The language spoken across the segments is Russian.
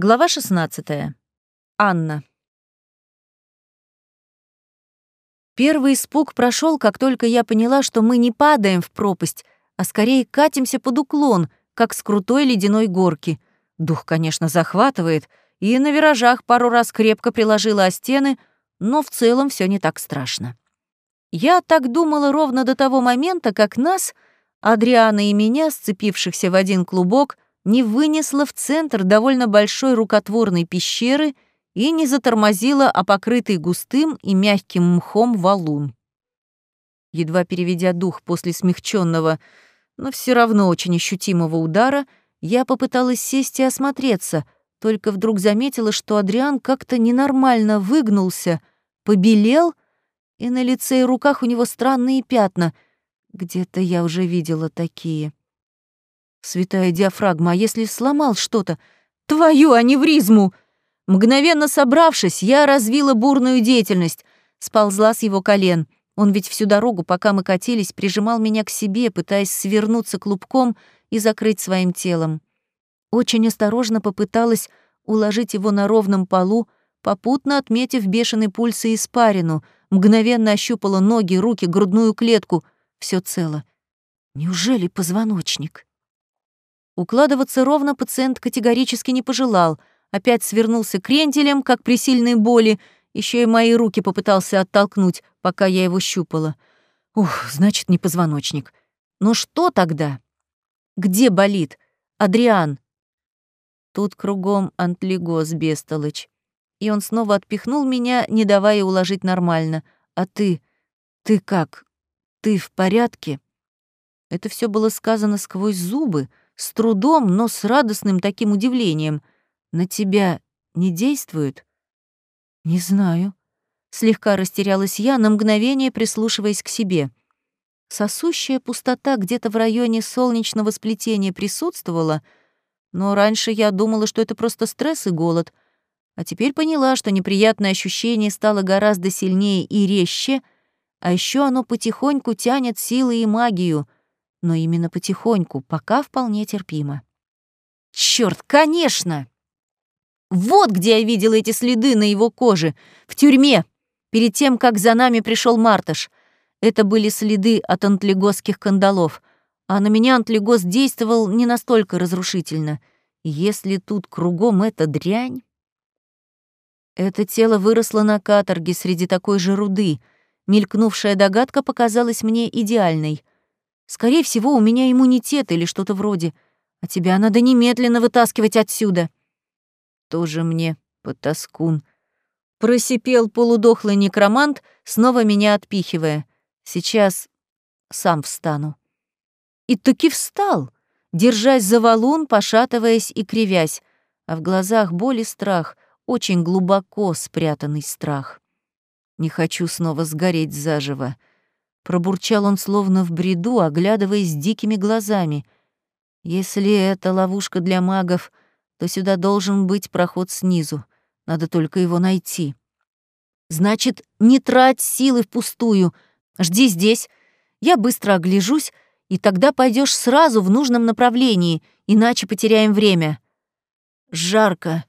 Глава 16. Анна. Первый испуг прошел, как только я поняла, что мы не падаем в пропасть, а скорее катимся под уклон, как с крутой ледяной горки. Дух, конечно, захватывает, и на виражах пару раз крепко приложила о стены, но в целом все не так страшно. Я так думала ровно до того момента, как нас, Адриана и меня, сцепившихся в один клубок, не вынесла в центр довольно большой рукотворной пещеры и не затормозила о покрытый густым и мягким мхом валун. Едва переведя дух после смягченного, но все равно очень ощутимого удара, я попыталась сесть и осмотреться, только вдруг заметила, что Адриан как-то ненормально выгнулся, побелел, и на лице и руках у него странные пятна. Где-то я уже видела такие. Святая диафрагма, а если сломал что-то? Твою аневризму! Мгновенно собравшись, я развила бурную деятельность, сползла с его колен. Он ведь всю дорогу, пока мы катились, прижимал меня к себе, пытаясь свернуться клубком и закрыть своим телом. Очень осторожно попыталась уложить его на ровном полу, попутно отметив бешеный пульс и испарину, мгновенно ощупала ноги, руки, грудную клетку. Все цело. Неужели позвоночник? Укладываться ровно пациент категорически не пожелал, опять свернулся крентелем, как при сильной боли, еще и мои руки попытался оттолкнуть, пока я его щупала. Ух, значит, не позвоночник. Ну что тогда? Где болит? Адриан. Тут кругом антлигоз, бестолочь. И он снова отпихнул меня, не давая уложить нормально. А ты? Ты как? Ты в порядке? Это все было сказано сквозь зубы, с трудом, но с радостным таким удивлением. На тебя не действует? Не знаю. Слегка растерялась я, на мгновение прислушиваясь к себе. Сосущая пустота где-то в районе солнечного сплетения присутствовала, но раньше я думала, что это просто стресс и голод, а теперь поняла, что неприятное ощущение стало гораздо сильнее и резче, а еще оно потихоньку тянет силы и магию — но именно потихоньку, пока вполне терпимо. Черт, конечно! Вот где я видела эти следы на его коже, в тюрьме, перед тем, как за нами пришел Мартыш. Это были следы от антлигосских кандалов, а на меня антлигос действовал не настолько разрушительно. Если тут кругом эта дрянь... Это тело выросло на каторге среди такой же руды. Мелькнувшая догадка показалась мне идеальной. Скорее всего, у меня иммунитет или что-то вроде. А тебя надо немедленно вытаскивать отсюда. Тоже мне потаскун. Просипел полудохлый некромант, снова меня отпихивая. Сейчас сам встану. И таки встал, держась за валун, пошатываясь и кривясь, а в глазах боль и страх, очень глубоко спрятанный страх. Не хочу снова сгореть заживо. Пробурчал он словно в бреду, оглядываясь дикими глазами. Если это ловушка для магов, то сюда должен быть проход снизу. Надо только его найти. Значит, не трать силы впустую. Жди здесь. Я быстро огляжусь, и тогда пойдешь сразу в нужном направлении, иначе потеряем время. Жарко,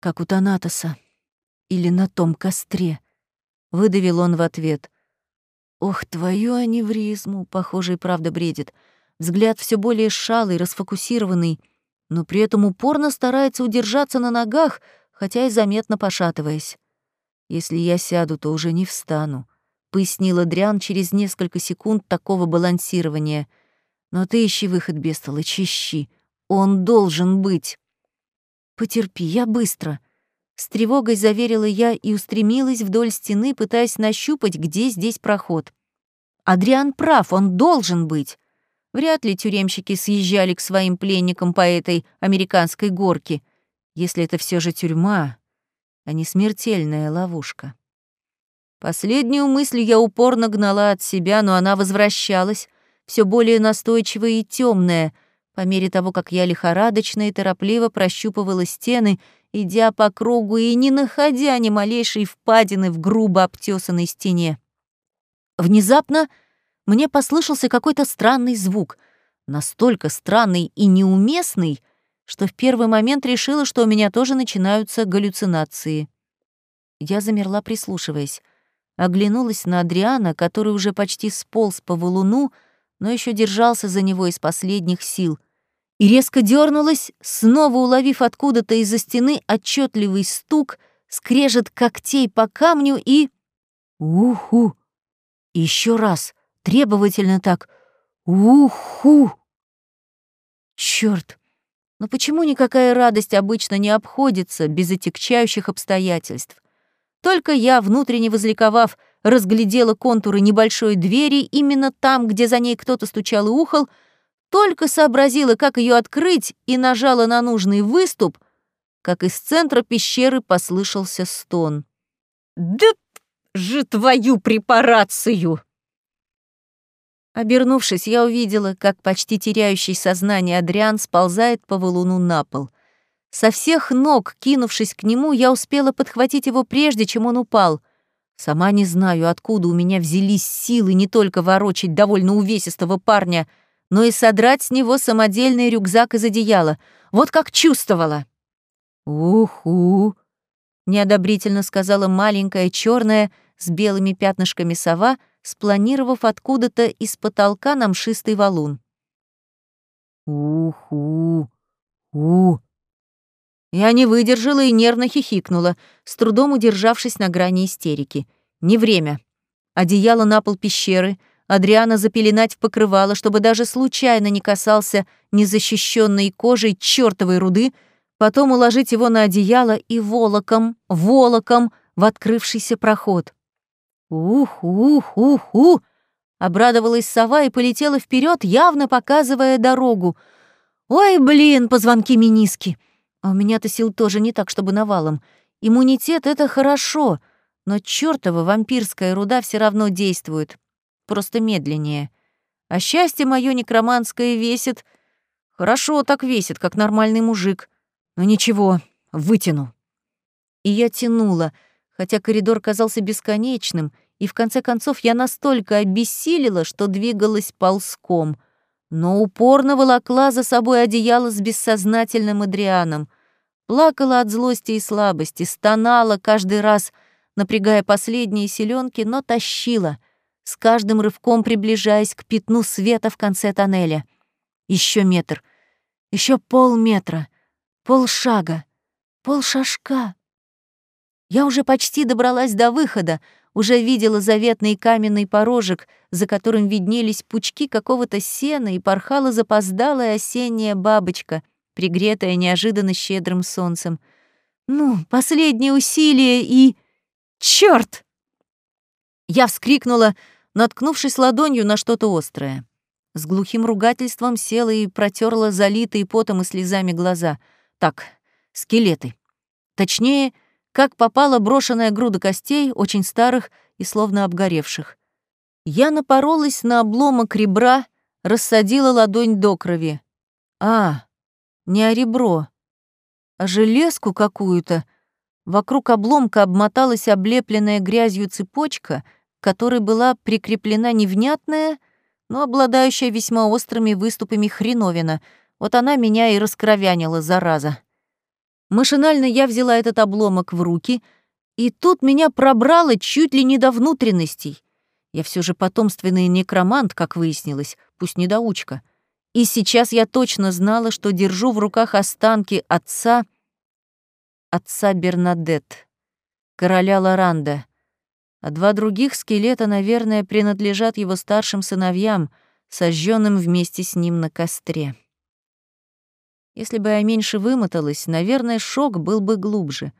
как у Танатоса. Или на том костре. Выдавил он в ответ. Ох, твою аневризму, похоже, и правда бредит. Взгляд все более шалый, расфокусированный, но при этом упорно старается удержаться на ногах, хотя и заметно пошатываясь. «Если я сяду, то уже не встану», — пояснила Дриан через несколько секунд такого балансирования. «Но ты ищи выход, бестолочь, ищи. Он должен быть». «Потерпи, я быстро», с тревогой заверила я и устремилась вдоль стены, пытаясь нащупать, где здесь проход. Адриан прав, он должен быть. Вряд ли тюремщики съезжали к своим пленникам по этой американской горке, если это все же тюрьма, а не смертельная ловушка. Последнюю мысль я упорно гнала от себя, но она возвращалась, все более настойчивая и темная, по мере того, как я лихорадочно и торопливо прощупывала стены идя по кругу и не находя ни малейшей впадины в грубо обтесанной стене. Внезапно мне послышался какой-то странный звук, настолько странный и неуместный, что в первый момент решила, что у меня тоже начинаются галлюцинации. Я замерла, прислушиваясь. Оглянулась на Адриана, который уже почти сполз по валуну, но еще держался за него из последних сил. И резко дернулась, снова уловив откуда-то из-за стены отчетливый стук, скрежет когтей по камню и... Уху! Еще раз, требовательно так. Уху! Черт! Но почему никакая радость обычно не обходится без отягчающих обстоятельств? Только я, внутренне возликовав, разглядела контуры небольшой двери именно там, где за ней кто-то стучал и ухал, только сообразила, как ее открыть, и нажала на нужный выступ, как из центра пещеры послышался стон. «Да же твою препарацию!» Обернувшись, я увидела, как почти теряющий сознание Адриан сползает по валуну на пол. Со всех ног, кинувшись к нему, я успела подхватить его прежде, чем он упал. Сама не знаю, откуда у меня взялись силы не только ворочать довольно увесистого парня, но и содрать с него самодельный рюкзак из одеяла. Вот как чувствовала. «Уху!» — неодобрительно сказала маленькая черная с белыми пятнышками сова, спланировав откуда-то из потолка на мшистый валун. «Уху! У!» Я не выдержала и нервно хихикнула, с трудом удержавшись на грани истерики. Не время. Одеяло на пол пещеры, Адриана запеленать в покрывало, чтобы даже случайно не касался незащищенной кожей чертовой руды, потом уложить его на одеяло и волоком, волоком в открывшийся проход. «Ух, ух, ух, ух!» Обрадовалась сова и полетела вперед, явно показывая дорогу. «Ой, блин, позвонки миниски!» А у меня-то сил тоже не так, чтобы навалом. Иммунитет — это хорошо, но чёртова вампирская руда все равно действует. Просто медленнее. А счастье мое некроманское весит. Хорошо так весит, как нормальный мужик. Но ничего, вытяну. И я тянула, хотя коридор казался бесконечным, и в конце концов я настолько обессилила, что двигалась ползком — но упорно волокла за собой одеяло с бессознательным Адрианом. Плакала от злости и слабости, стонала каждый раз, напрягая последние селенки, но тащила, с каждым рывком приближаясь к пятну света в конце тоннеля. Еще метр, еще полметра, полшага, полшажка. Я уже почти добралась до выхода, уже видела заветный каменный порожек, за которым виднелись пучки какого-то сена и порхала запоздалая осенняя бабочка, пригретая неожиданно щедрым солнцем. «Ну, последние усилия и... Чёрт!» Я вскрикнула, наткнувшись ладонью на что-то острое. С глухим ругательством села и протерла залитые потом и слезами глаза. Так, скелеты. Точнее, как попала брошенная груда костей, очень старых и словно обгоревших. Я напоролась на обломок ребра, рассадила ладонь до крови. А, не о ребро, а железку какую-то. Вокруг обломка обмоталась облепленная грязью цепочка, которой была прикреплена невнятная, но обладающая весьма острыми выступами хреновина. Вот она меня и раскровянила, зараза. Машинально я взяла этот обломок в руки, и тут меня пробрало чуть ли не до внутренностей. Я все же потомственный некромант, как выяснилось, пусть недоучка. И сейчас я точно знала, что держу в руках останки отца, отца Бернадет, короля Лоранда. А два других скелета, наверное, принадлежат его старшим сыновьям, сожженным вместе с ним на костре. Если бы я меньше вымоталась, наверное, шок был бы глубже.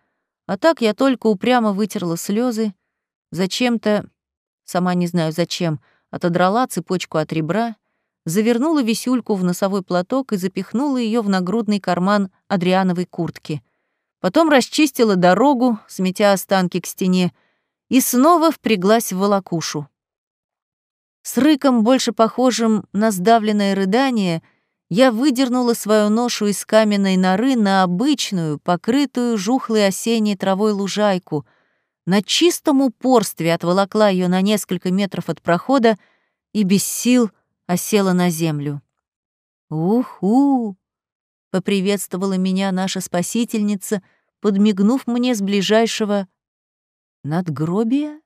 А так я только упрямо вытерла слезы, зачем-то, сама не знаю зачем, отодрала цепочку от ребра, завернула висюльку в носовой платок и запихнула ее в нагрудный карман Адриановой куртки. Потом расчистила дорогу, сметя останки к стене, и снова впряглась в волокушу. С рыком, больше похожим на сдавленное рыдание — я выдернула свою ношу из каменной норы на обычную, покрытую жухлой осенней травой лужайку, на чистом упорстве отволокла ее на несколько метров от прохода и без сил осела на землю. Уху! поприветствовала меня наша спасительница, подмигнув мне с ближайшего надгробия.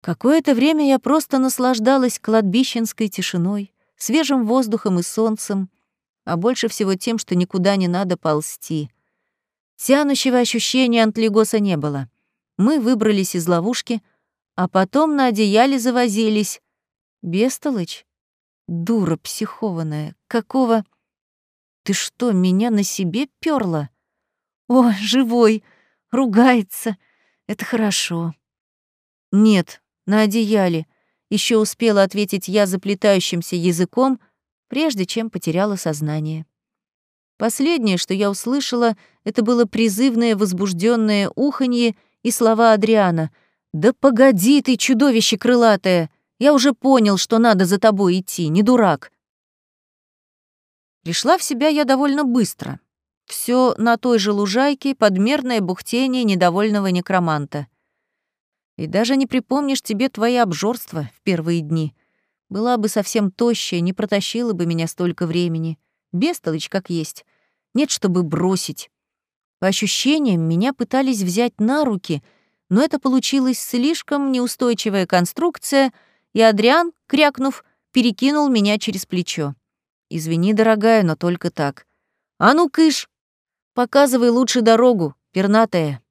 Какое-то время я просто наслаждалась кладбищенской тишиной, свежим воздухом и солнцем, а больше всего тем, что никуда не надо ползти. Тянущего ощущения антлигоса не было. Мы выбрались из ловушки, а потом на одеяле завозились. Бестолочь? Дура психованная. Какого... Ты что, меня на себе перла? О, живой! Ругается. Это хорошо. Нет, на одеяле. Еще успела ответить я заплетающимся языком, прежде чем потеряла сознание. Последнее, что я услышала, это было призывное возбужденное уханье и слова Адриана. «Да погоди ты, чудовище крылатое! Я уже понял, что надо за тобой идти, не дурак!» Пришла в себя я довольно быстро. Все на той же лужайке, подмерное бухтение недовольного некроманта. И даже не припомнишь тебе твои обжорства в первые дни. Была бы совсем тощая, не протащила бы меня столько времени. Бестолочь как есть. Нет, чтобы бросить. По ощущениям, меня пытались взять на руки, но это получилась слишком неустойчивая конструкция, и Адриан, крякнув, перекинул меня через плечо. «Извини, дорогая, но только так. А ну, кыш! Показывай лучше дорогу, пернатая!»